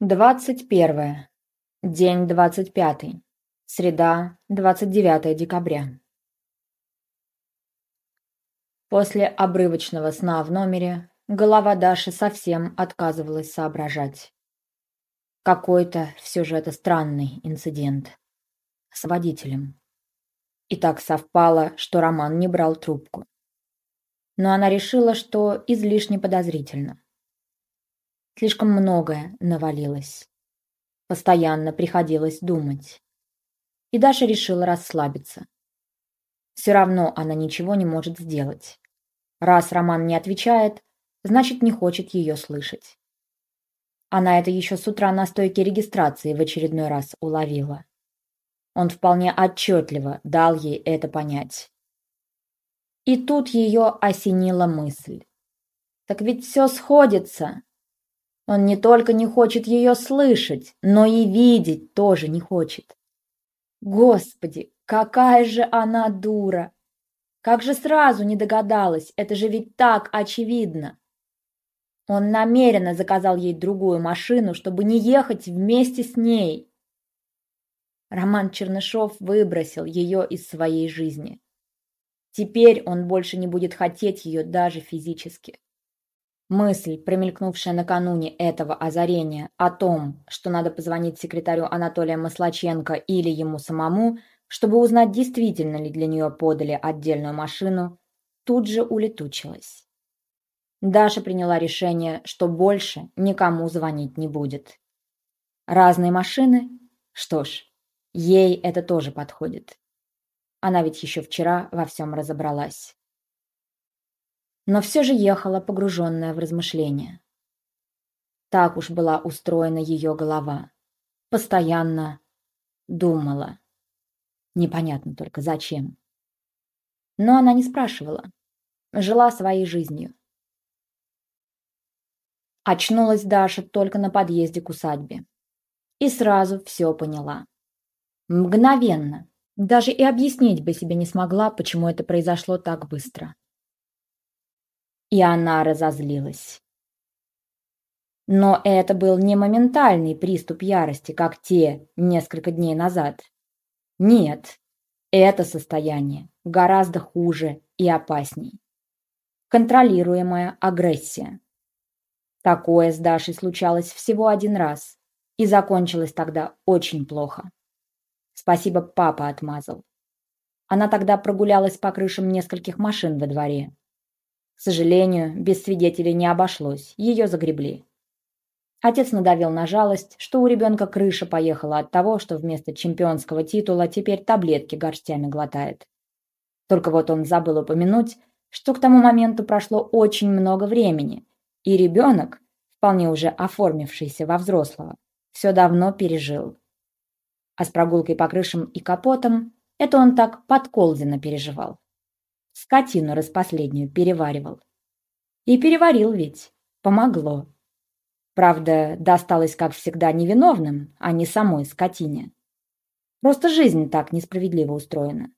Двадцать первое. День двадцать пятый. Среда, двадцать девятое декабря. После обрывочного сна в номере голова Даши совсем отказывалась соображать. Какой-то все же это странный инцидент. С водителем. И так совпало, что Роман не брал трубку. Но она решила, что излишне подозрительно. Слишком многое навалилось. Постоянно приходилось думать. И Даша решила расслабиться. Все равно она ничего не может сделать. Раз Роман не отвечает, значит, не хочет ее слышать. Она это еще с утра на стойке регистрации в очередной раз уловила. Он вполне отчетливо дал ей это понять. И тут ее осенила мысль. Так ведь все сходится. Он не только не хочет ее слышать, но и видеть тоже не хочет. Господи, какая же она дура! Как же сразу не догадалась, это же ведь так очевидно. Он намеренно заказал ей другую машину, чтобы не ехать вместе с ней. Роман Чернышов выбросил ее из своей жизни. Теперь он больше не будет хотеть ее даже физически. Мысль, промелькнувшая накануне этого озарения о том, что надо позвонить секретарю Анатолия Маслаченко или ему самому, чтобы узнать, действительно ли для нее подали отдельную машину, тут же улетучилась. Даша приняла решение, что больше никому звонить не будет. Разные машины? Что ж, ей это тоже подходит. Она ведь еще вчера во всем разобралась но все же ехала погруженная в размышления. Так уж была устроена ее голова. Постоянно думала. Непонятно только зачем. Но она не спрашивала. Жила своей жизнью. Очнулась Даша только на подъезде к усадьбе. И сразу все поняла. Мгновенно. Даже и объяснить бы себе не смогла, почему это произошло так быстро. И она разозлилась. Но это был не моментальный приступ ярости, как те несколько дней назад. Нет, это состояние гораздо хуже и опасней. Контролируемая агрессия. Такое с Дашей случалось всего один раз и закончилось тогда очень плохо. Спасибо, папа отмазал. Она тогда прогулялась по крышам нескольких машин во дворе, к сожалению, без свидетелей не обошлось, ее загребли. Отец надавил на жалость, что у ребенка крыша поехала от того, что вместо чемпионского титула теперь таблетки горстями глотает. Только вот он забыл упомянуть, что к тому моменту прошло очень много времени, и ребенок, вполне уже оформившийся во взрослого, все давно пережил. А с прогулкой по крышам и капотам это он так подколзенно переживал. Скотину распоследнюю переваривал. И переварил ведь. Помогло. Правда, досталось, как всегда, невиновным, а не самой скотине. Просто жизнь так несправедливо устроена.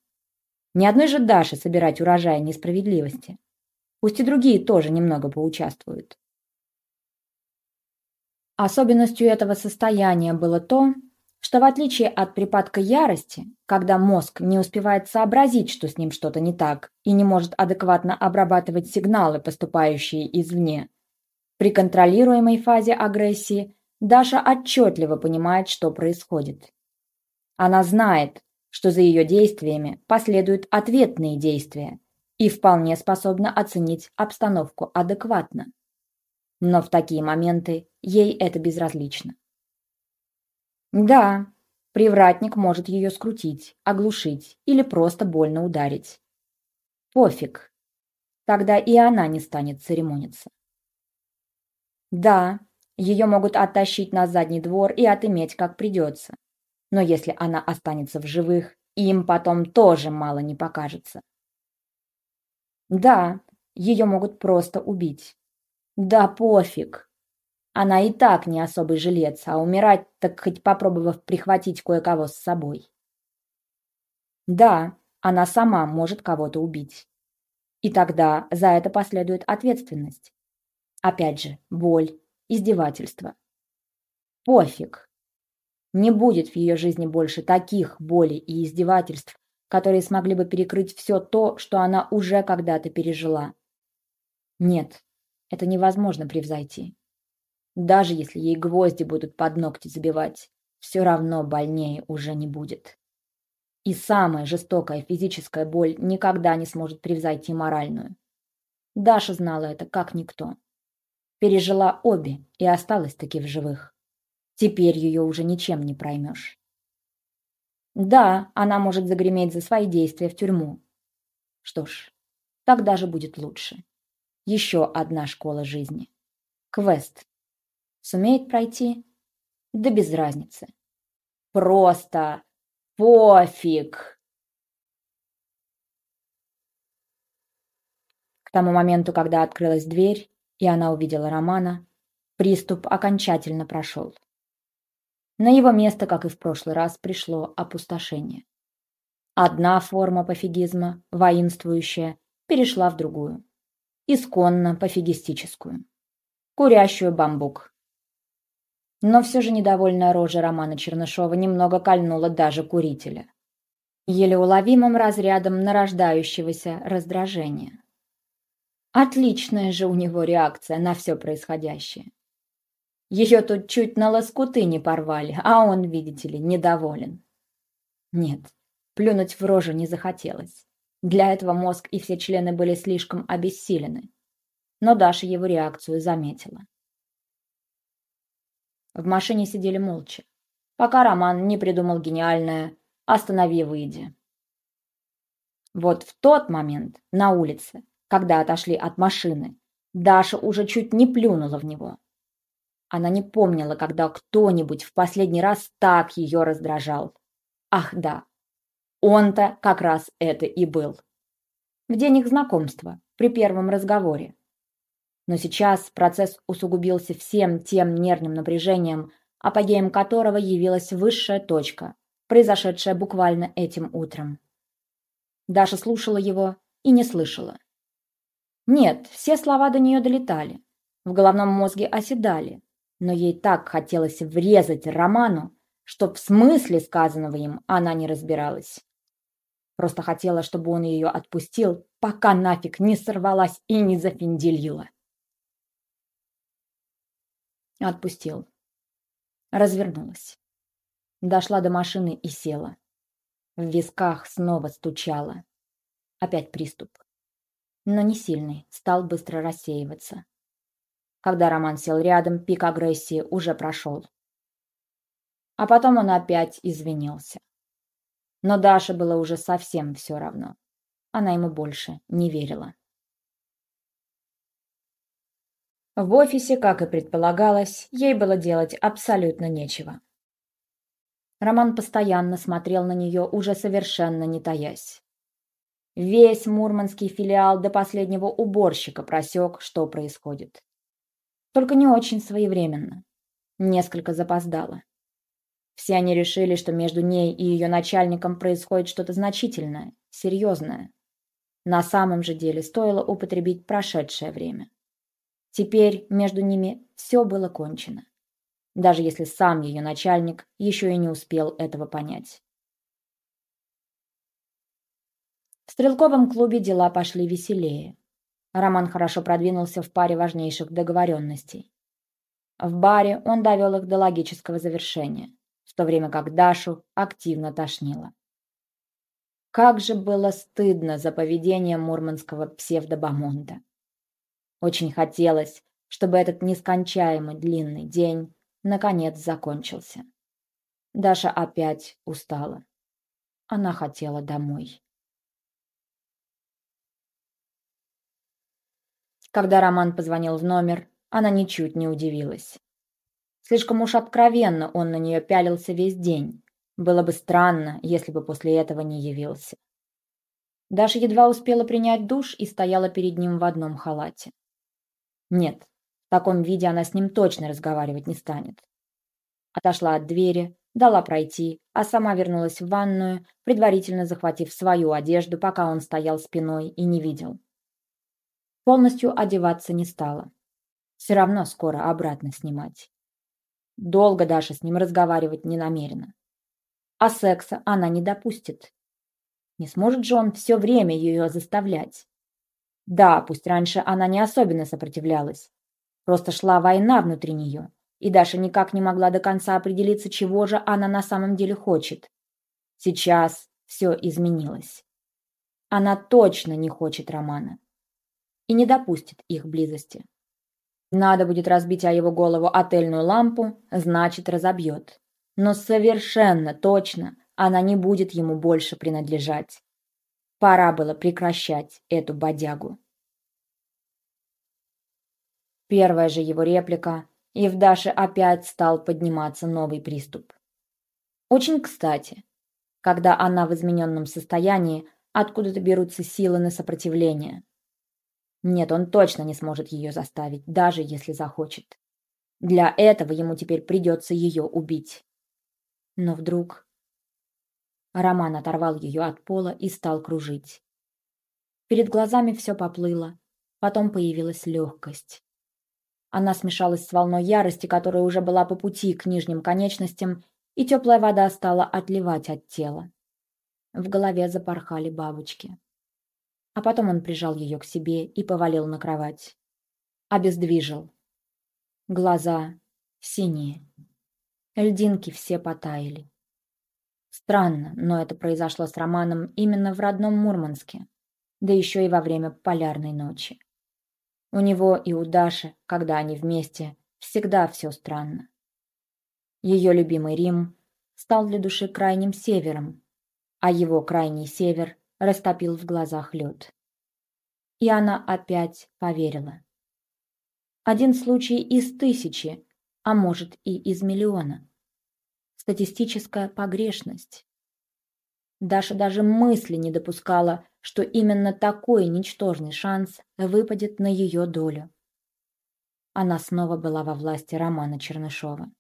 Ни одной же Даше собирать урожай несправедливости. Пусть и другие тоже немного поучаствуют. Особенностью этого состояния было то, что в отличие от припадка ярости, когда мозг не успевает сообразить, что с ним что-то не так, и не может адекватно обрабатывать сигналы, поступающие извне, при контролируемой фазе агрессии Даша отчетливо понимает, что происходит. Она знает, что за ее действиями последуют ответные действия и вполне способна оценить обстановку адекватно. Но в такие моменты ей это безразлично. Да, привратник может ее скрутить, оглушить или просто больно ударить. Пофиг. Тогда и она не станет церемониться. Да, ее могут оттащить на задний двор и отыметь как придется. Но если она останется в живых, им потом тоже мало не покажется. Да, ее могут просто убить. Да пофиг. Она и так не особый жилец, а умирать так хоть попробовав прихватить кое-кого с собой. Да, она сама может кого-то убить. И тогда за это последует ответственность. Опять же, боль, издевательство. Пофиг. Не будет в ее жизни больше таких болей и издевательств, которые смогли бы перекрыть все то, что она уже когда-то пережила. Нет, это невозможно превзойти. Даже если ей гвозди будут под ногти забивать, все равно больнее уже не будет. И самая жестокая физическая боль никогда не сможет превзойти моральную. Даша знала это как никто. Пережила обе и осталась таки в живых. Теперь ее уже ничем не проймешь. Да, она может загреметь за свои действия в тюрьму. Что ж, так даже будет лучше. Еще одна школа жизни. Квест. Сумеет пройти? Да без разницы. Просто пофиг. К тому моменту, когда открылась дверь, и она увидела Романа, приступ окончательно прошел. На его место, как и в прошлый раз, пришло опустошение. Одна форма пофигизма, воинствующая, перешла в другую. Исконно пофигистическую. Курящую бамбук. Но все же недовольная рожа Романа Чернышова немного кольнула даже курителя. Еле уловимым разрядом нарождающегося раздражения. Отличная же у него реакция на все происходящее. Ее тут чуть на лоскуты не порвали, а он, видите ли, недоволен. Нет, плюнуть в рожу не захотелось. Для этого мозг и все члены были слишком обессилены. Но Даша его реакцию заметила. В машине сидели молча, пока Роман не придумал гениальное «Останови, выйди». Вот в тот момент на улице, когда отошли от машины, Даша уже чуть не плюнула в него. Она не помнила, когда кто-нибудь в последний раз так ее раздражал. Ах да, он-то как раз это и был. В день их знакомства, при первом разговоре. Но сейчас процесс усугубился всем тем нервным напряжением, апогеем которого явилась высшая точка, произошедшая буквально этим утром. Даша слушала его и не слышала. Нет, все слова до нее долетали, в головном мозге оседали, но ей так хотелось врезать Роману, что в смысле сказанного им она не разбиралась. Просто хотела, чтобы он ее отпустил, пока нафиг не сорвалась и не зафинделила. Отпустил. Развернулась. Дошла до машины и села. В висках снова стучало. Опять приступ. Но не сильный, стал быстро рассеиваться. Когда Роман сел рядом, пик агрессии уже прошел. А потом он опять извинился. Но Даше было уже совсем все равно. Она ему больше не верила. В офисе, как и предполагалось, ей было делать абсолютно нечего. Роман постоянно смотрел на нее, уже совершенно не таясь. Весь мурманский филиал до последнего уборщика просек, что происходит. Только не очень своевременно. Несколько запоздало. Все они решили, что между ней и ее начальником происходит что-то значительное, серьезное. На самом же деле стоило употребить прошедшее время. Теперь между ними все было кончено. Даже если сам ее начальник еще и не успел этого понять. В стрелковом клубе дела пошли веселее. Роман хорошо продвинулся в паре важнейших договоренностей. В баре он довел их до логического завершения, в то время как Дашу активно тошнило. Как же было стыдно за поведение мурманского псевдобамонта. Очень хотелось, чтобы этот нескончаемый длинный день наконец закончился. Даша опять устала. Она хотела домой. Когда Роман позвонил в номер, она ничуть не удивилась. Слишком уж откровенно он на нее пялился весь день. Было бы странно, если бы после этого не явился. Даша едва успела принять душ и стояла перед ним в одном халате. Нет, в таком виде она с ним точно разговаривать не станет. Отошла от двери, дала пройти, а сама вернулась в ванную, предварительно захватив свою одежду, пока он стоял спиной и не видел. Полностью одеваться не стала. Все равно скоро обратно снимать. Долго Даша с ним разговаривать не намерена. А секса она не допустит. Не сможет же он все время ее заставлять. Да, пусть раньше она не особенно сопротивлялась. Просто шла война внутри нее, и Даша никак не могла до конца определиться, чего же она на самом деле хочет. Сейчас все изменилось. Она точно не хочет романа и не допустит их близости. Надо будет разбить о его голову отельную лампу, значит, разобьет. Но совершенно точно она не будет ему больше принадлежать. Пора было прекращать эту бодягу. Первая же его реплика, и в Даше опять стал подниматься новый приступ. Очень кстати, когда она в измененном состоянии, откуда-то берутся силы на сопротивление. Нет, он точно не сможет ее заставить, даже если захочет. Для этого ему теперь придется ее убить. Но вдруг... Роман оторвал ее от пола и стал кружить. Перед глазами все поплыло, потом появилась легкость. Она смешалась с волной ярости, которая уже была по пути к нижним конечностям, и теплая вода стала отливать от тела. В голове запорхали бабочки. А потом он прижал ее к себе и повалил на кровать. Обездвижил. Глаза синие. Льдинки все потаяли. Странно, но это произошло с Романом именно в родном Мурманске, да еще и во время полярной ночи. У него и у Даши, когда они вместе, всегда все странно. Ее любимый Рим стал для души крайним севером, а его крайний север растопил в глазах лед. И она опять поверила. Один случай из тысячи, а может и из миллиона. Статистическая погрешность. Даша даже мысли не допускала, что именно такой ничтожный шанс выпадет на ее долю. Она снова была во власти Романа Чернышова.